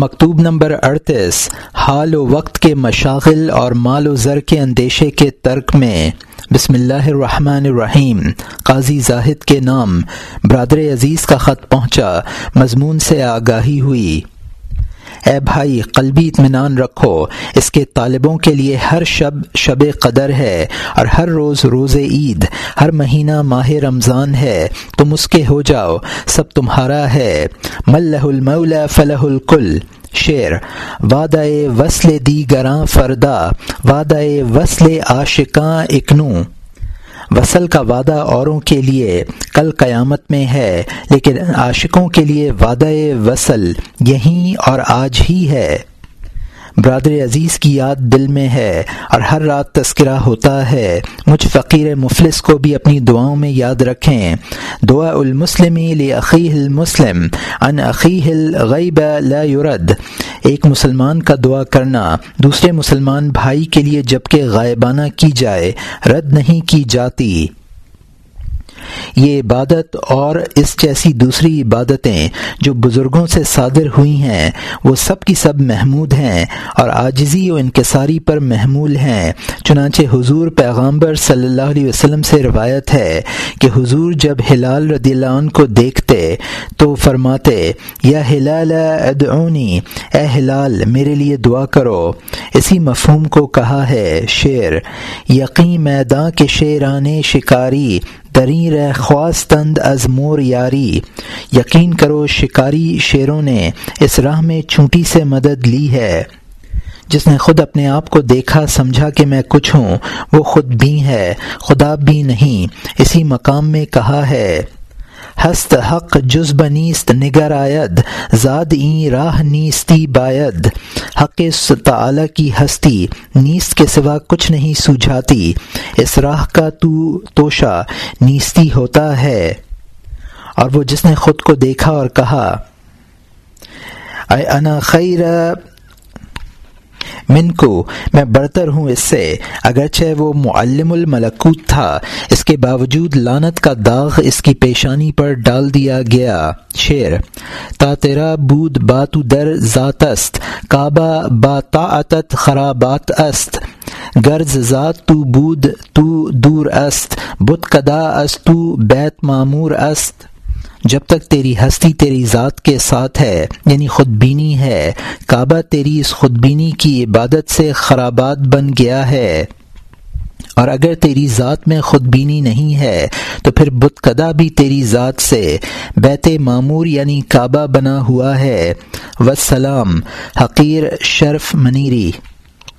مکتوب نمبر اڑتیس، حال و وقت کے مشاغل اور مال و زر کے اندیشے کے ترک میں۔ بسم اللہ الرحمن الرحیم۔ قاضی زاہد کے نام۔ برادر عزیز کا خط پہنچا۔ مضمون سے آگاہی ہوئی۔ اے بھائی، قلبی اطمینان رکھو۔ اس کے طالبوں کے لیے ہر شب شب قدر ہے اور ہر روز روز عید، ہر مہینہ ماہ رمضان ہے۔ تم اس کے ہو جاؤ، سب تمہارا ہے۔ ملح المولا فلح الکل۔ شعر، وعدہ وصل دی گراں فردا، وعدہ وصل عاشقاں اکنو وصل کا وعدہ اوروں کے لیے کل قیامت میں ہے، لیکن عاشقوں کے لیے وعدہ وصل یہیں اور آج ہی ہے۔ برادر عزیز کی یاد دل میں ہے اور ہر رات تذکرہ ہوتا ہے۔ مجھ فقیر مفلس کو بھی اپنی دعاؤں میں یاد رکھیں۔ دعا المسلم عقی المسلم ان عقی الغیب لا یرد۔ ایک مسلمان کا دعا کرنا، دوسرے مسلمان بھائی کے لیے جبکہ غائبانہ کی جائے، رد نہیں کی جاتی۔ یہ عبادت اور اس جیسی دوسری عبادتیں جو بزرگوں سے صادر ہوئی ہیں، وہ سب کی سب محمود ہیں اور عاجزی و انکساری پر محمول ہیں۔ چنانچہ حضور پیغامبر صلی اللہ علیہ وسلم سے روایت ہے کہ حضور جب ہلال رضی اللہ عنہ کو دیکھتے تو فرماتے، یا ہلال، ادعونی، اے ہلال، میرے لیے دعا کرو۔ اسی مفہوم کو کہا ہے شعر، یقین میداں کے شیران شکاری دریر خواستند از مور یاری۔ یقین کرو شکاری شیروں نے اس راہ میں چونٹی سے مدد لی ہے۔ جس نے خود اپنے آپ کو دیکھا، سمجھا کہ میں کچھ ہوں، وہ خود بھی ہے، خدا بھی نہیں۔ اسی مقام میں کہا ہے، ہست حق جز بنیست، نگر آید، زاد این راہ نیستی باید حق تعالی کی ہستی نیست کے سوا کچھ نہیں سوجھاتی۔ اس راہ کا تو توشا نیستی ہوتا ہے۔ اور وہ جس نے خود کو دیکھا اور کہا، اے انا خیر من کو میں برتر ہوں اس سے۔ اگرچہ وہ معلم الملکوت تھا، اس کے باوجود لانت کا داغ اس کی پیشانی پر ڈال دیا گیا۔ شعر تا تیرا بود باتو در ذات است، کعبہ با طاعتت خرابات است۔ گرز ذات تو بود تو دور است، بت کدا است تو بیت معمور است۔ جب تک تیری ہستی تیری ذات کے ساتھ ہے یعنی خود بینی ہے، کعبہ تیری اس خود بینی کی عبادت سے خرابات بن گیا ہے۔ اور اگر تیری ذات میں خود بینی نہیں ہے، تو پھر بت کدا بھی تیری ذات سے بیت معمور یعنی کعبہ بنا ہوا ہے۔ وسلام حقیر شرف منیری۔